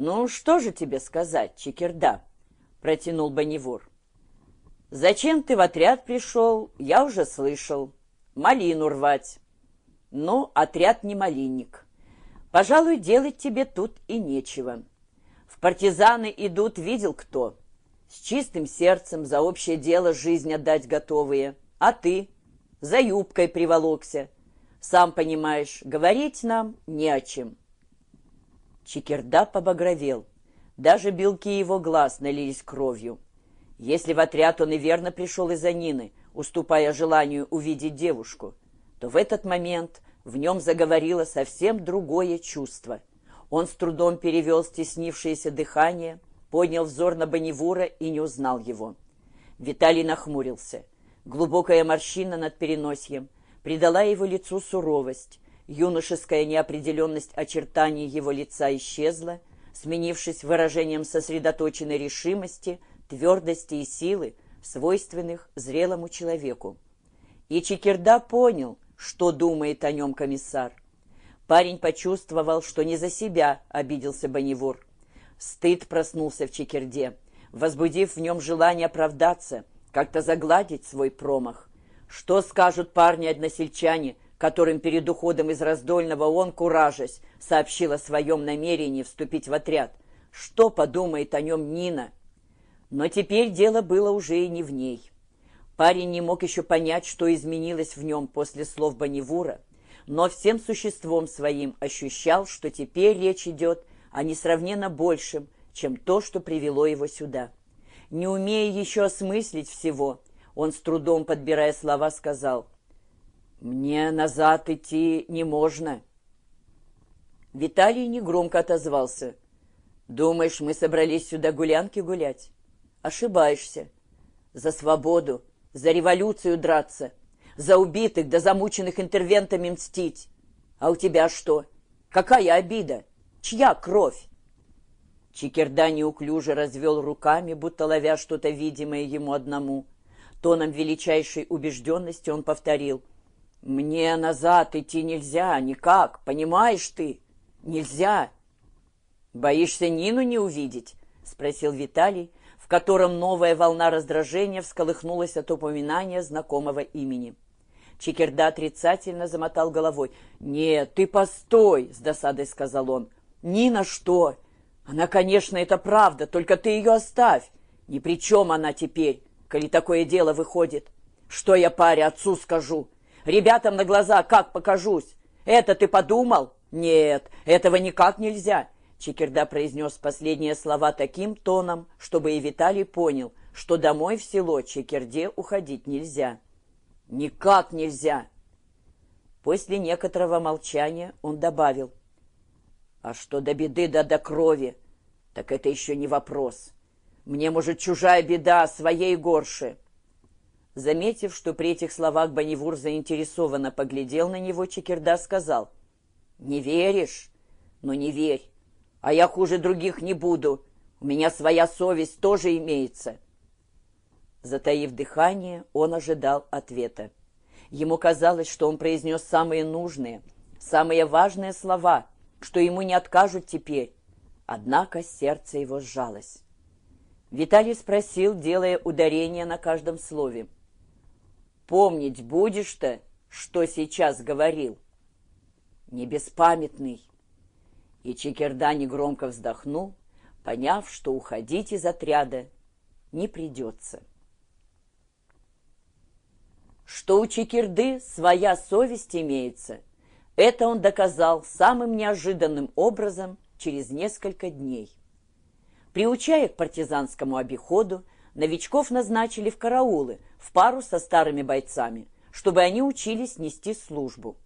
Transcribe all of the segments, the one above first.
«Ну, что же тебе сказать, Чекерда?» — протянул Бонневур. «Зачем ты в отряд пришел, я уже слышал. Малину рвать». «Ну, отряд не малинник. Пожалуй, делать тебе тут и нечего. В партизаны идут, видел кто. С чистым сердцем за общее дело жизнь отдать готовые. А ты за юбкой приволокся. Сам понимаешь, говорить нам не о чем». Чекерда побагровел. Даже белки его глаз налились кровью. Если в отряд он и верно пришел из-за Нины, уступая желанию увидеть девушку, то в этот момент в нем заговорило совсем другое чувство. Он с трудом перевел стеснившееся дыхание, поднял взор на Бонневура и не узнал его. Виталий нахмурился. Глубокая морщина над переносием придала его лицу суровость. Юношеская неопределенность очертаний его лица исчезла, сменившись выражением сосредоточенной решимости, твердости и силы, свойственных зрелому человеку. И Чекерда понял, что думает о нем комиссар. Парень почувствовал, что не за себя обиделся Бонневур. Стыд проснулся в Чекерде, возбудив в нем желание оправдаться, как-то загладить свой промах. Что скажут парни-односельчане, которым перед уходом из раздольного он, куражась, сообщил о своем намерении вступить в отряд? Что подумает о нем Нина? Но теперь дело было уже и не в ней. Парень не мог еще понять, что изменилось в нем после слов Бонневура, но всем существом своим ощущал, что теперь речь идет о несравненно большем, чем то, что привело его сюда. Не умея еще осмыслить всего, он с трудом, подбирая слова, сказал, «Мне назад идти не можно». Виталий негромко отозвался, «Думаешь, мы собрались сюда гулянки гулять? Ошибаешься. За свободу, за революцию драться, за убитых да замученных интервентами мстить. А у тебя что? Какая обида? Чья кровь? Чикерда неуклюже развел руками, будто ловя что-то видимое ему одному. Тоном величайшей убежденности он повторил. «Мне назад идти нельзя, никак, понимаешь ты? Нельзя!» «Боишься Нину не увидеть?» — спросил Виталий, в котором новая волна раздражения всколыхнулась от упоминания знакомого имени. Чикерда отрицательно замотал головой. «Нет, ты постой!» — с досадой сказал он. «Нина что? Она, конечно, это правда, только ты ее оставь. Ни при чем она теперь, коли такое дело выходит. Что я паре отцу скажу? Ребятам на глаза как покажусь? Это ты подумал? Нет, этого никак нельзя. Чекерда произнес последние слова таким тоном, чтобы и Виталий понял, что домой в село Чекерде уходить нельзя. «Никак нельзя!» После некоторого молчания он добавил. «А что до беды да до крови, так это еще не вопрос. Мне, может, чужая беда, а своей горше». Заметив, что при этих словах Бонневур заинтересованно поглядел на него, Чекерда сказал. «Не веришь? Ну, не верь. А я хуже других не буду. У меня своя совесть тоже имеется». Затаив дыхание, он ожидал ответа. Ему казалось, что он произнес самые нужные, самые важные слова, что ему не откажут теперь. Однако сердце его сжалось. Виталий спросил, делая ударение на каждом слове. «Помнить будешь-то, что сейчас говорил?» «Не беспамятный». И Чекерда негромко вздохнул, поняв, что уходить из отряда не придется что у Чекирды своя совесть имеется. Это он доказал самым неожиданным образом через несколько дней. Приучая к партизанскому обиходу, новичков назначили в караулы в пару со старыми бойцами, чтобы они учились нести службу.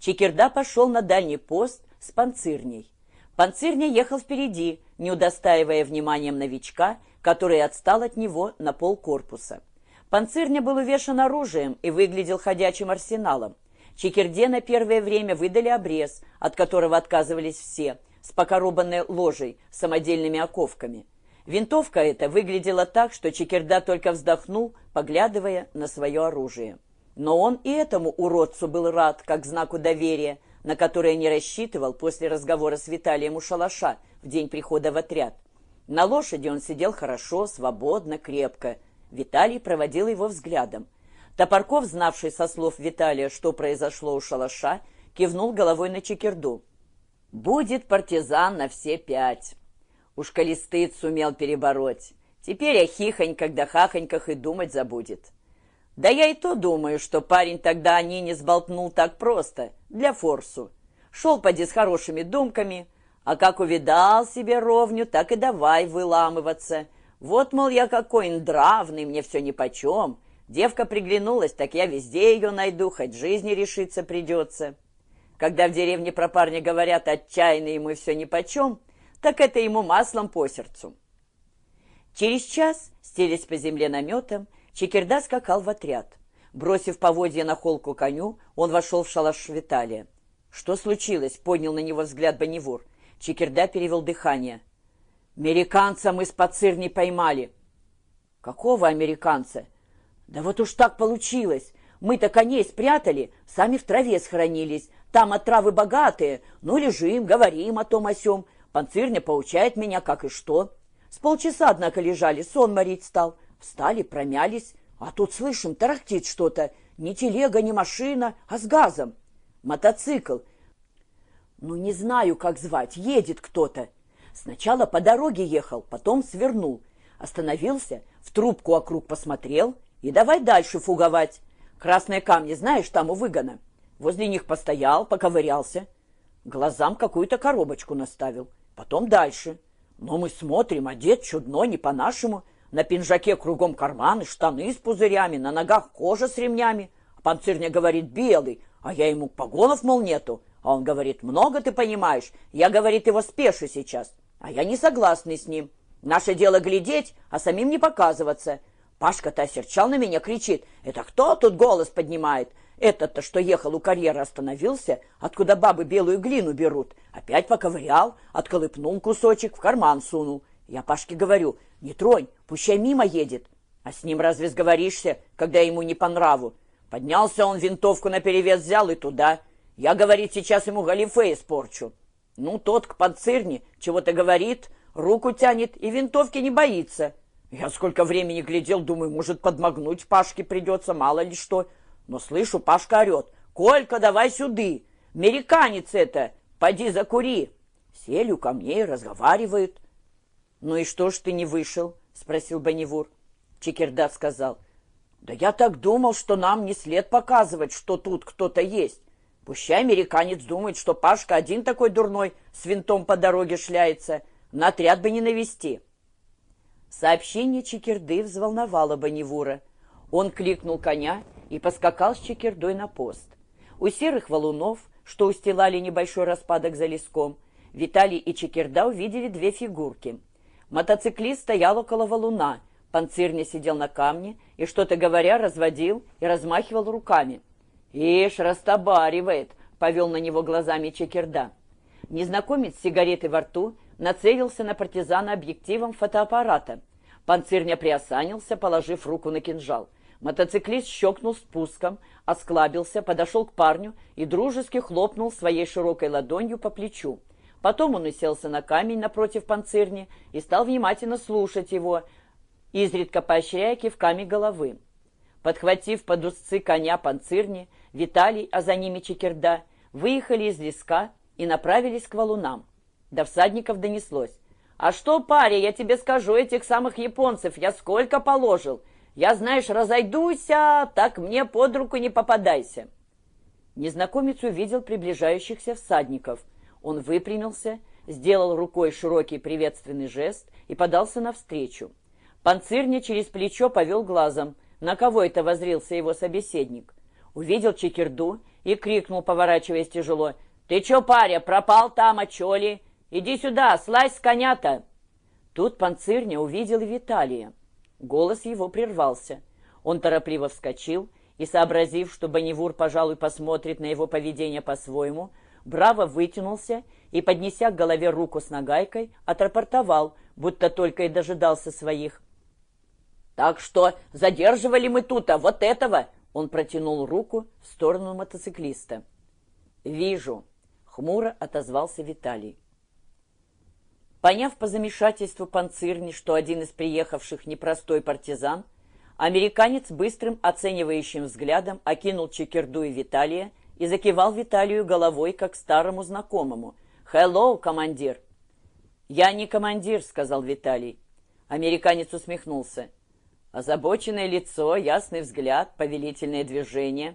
Чекирда пошел на дальний пост с панцирней. Панцирня ехал впереди, не удостаивая вниманием новичка, который отстал от него на полкорпуса. Панцирня был увешан оружием и выглядел ходячим арсеналом. Чекерде на первое время выдали обрез, от которого отказывались все, с покоробанной ложей, самодельными оковками. Винтовка эта выглядела так, что Чекерда только вздохнул, поглядывая на свое оружие. Но он и этому уродцу был рад, как знаку доверия, на которое не рассчитывал после разговора с Виталием у шалаша в день прихода в отряд. На лошади он сидел хорошо, свободно, крепко. Виталий проводил его взглядом. Топорков, знавший со слов Виталия, что произошло у шалаша, кивнул головой на чекерду. «Будет партизан на все пять». Уж коли стыд сумел перебороть. Теперь о хихоньках да хахоньках и думать забудет. Да я и то думаю, что парень тогда о не сболтнул так просто, для форсу. Шел поди с хорошими думками, а как увидал себе ровню, так и давай выламываться. Вот, мол, я какой нравный, мне все нипочем. Девка приглянулась, так я везде ее найду, хоть жизни решиться придется. Когда в деревне про парня говорят отчаянно ему все нипочем, так это ему маслом по сердцу. Через час, стелясь по земле наметом, Чекерда скакал в отряд. Бросив поводья на холку коню, он вошел в шалаш Виталия. «Что случилось?» — поднял на него взгляд Бонневур. Чекерда перевел дыхание. «Американца мы с Пацирней поймали». «Какого американца?» «Да вот уж так получилось. Мы-то коней спрятали, сами в траве схоронились. Там отравы богатые. Ну, лежим, говорим о том о сём. Панцирня поучает меня, как и что. С полчаса, однако, лежали, сон морить стал. Встали, промялись, а тут слышим, тарахтит что-то. Не телега, не машина, а с газом. Мотоцикл. Ну, не знаю, как звать, едет кто-то. Сначала по дороге ехал, потом свернул. Остановился, в трубку округ посмотрел и давай дальше фуговать. Красные камни, знаешь, там у выгона. Возле них постоял, поковырялся. Глазам какую-то коробочку наставил. Потом дальше. Но мы смотрим, одет чудно, не по-нашему. На пинжаке кругом карманы, штаны с пузырями, на ногах кожа с ремнями. А говорит белый, а я ему погонов, мол, нету. А он говорит, много ты понимаешь. Я, говорит, его спешу сейчас. А я не согласный с ним. Наше дело глядеть, а самим не показываться. Пашка-то осерчал на меня, кричит. Это кто тут голос поднимает? Этот-то, что ехал у карьера, остановился, откуда бабы белую глину берут. Опять поковырял, отколыпнул кусочек, в карман сунул. Я Пашке говорю, не тронь, пущай мимо едет. А с ним разве сговоришься, когда ему не по нраву? Поднялся он, винтовку наперевес взял и туда. Я, говорит, сейчас ему галифе испорчу. Ну, тот к подцирне чего-то говорит, руку тянет и винтовки не боится. Я сколько времени глядел, думаю, может, подмогнуть Пашке придется, мало ли что. Но слышу, Пашка орет. «Колька, давай сюды! Американец это! Поди закури!» Сели ко мне и разговаривают. «Ну и что ж ты не вышел?» — спросил Бонневур. Чекерда сказал. «Да я так думал, что нам не след показывать, что тут кто-то есть. Пущай американец думает, что Пашка один такой дурной с винтом по дороге шляется. На отряд бы не навести». Сообщение Чекерды взволновало Бонневура. Он кликнул коня и поскакал с чекердой на пост. У серых валунов, что устилали небольшой распадок за леском, Виталий и Чекерда увидели две фигурки. Мотоциклист стоял около валуна, панцирня сидел на камне и, что-то говоря, разводил и размахивал руками. «Ишь, растабаривает!» — повел на него глазами Чекерда. Незнакомец с сигаретой во рту нацелился на партизана объективом фотоаппарата. Панцирня приосанился, положив руку на кинжал. Мотоциклист щелкнул спуском, осклабился, подошел к парню и дружески хлопнул своей широкой ладонью по плечу. Потом он уселся на камень напротив панцирни и стал внимательно слушать его, изредка поощряя кивками головы. Подхватив под узцы коня панцирни, Виталий, а за ними Чекерда, выехали из леска и направились к валунам. До всадников донеслось. «А что, паря, я тебе скажу, этих самых японцев я сколько положил? Я, знаешь, разойдуся, так мне под руку не попадайся. Незнакомец увидел приближающихся всадников. Он выпрямился, сделал рукой широкий приветственный жест и подался навстречу. Панцирня через плечо повел глазом. На кого это возрился его собеседник? Увидел чекерду и крикнул, поворачиваясь тяжело. «Ты чё, паря, пропал там, а? Иди сюда, слазь с коня-то!» Тут Панцирня увидел Виталия. Голос его прервался. Он торопливо вскочил и, сообразив, что Бонневур, пожалуй, посмотрит на его поведение по-своему, браво вытянулся и, поднеся к голове руку с нагайкой, отрапортовал, будто только и дожидался своих. «Так что задерживали мы тут, а вот этого!» Он протянул руку в сторону мотоциклиста. «Вижу», — хмуро отозвался Виталий. Поняв по замешательству панцирни, что один из приехавших непростой партизан, американец быстрым оценивающим взглядом окинул Чекерду и Виталия и закивал Виталию головой, как старому знакомому. «Хеллоу, командир!» «Я не командир», — сказал Виталий. Американец усмехнулся. Озабоченное лицо, ясный взгляд, повелительное движение.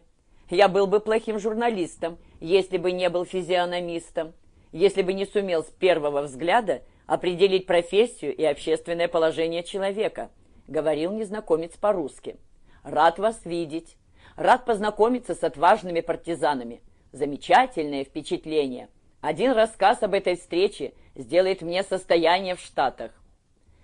Я был бы плохим журналистом, если бы не был физиономистом, если бы не сумел с первого взгляда определить профессию и общественное положение человека, говорил незнакомец по-русски. Рад вас видеть. Рад познакомиться с отважными партизанами. Замечательное впечатление. Один рассказ об этой встрече сделает мне состояние в Штатах.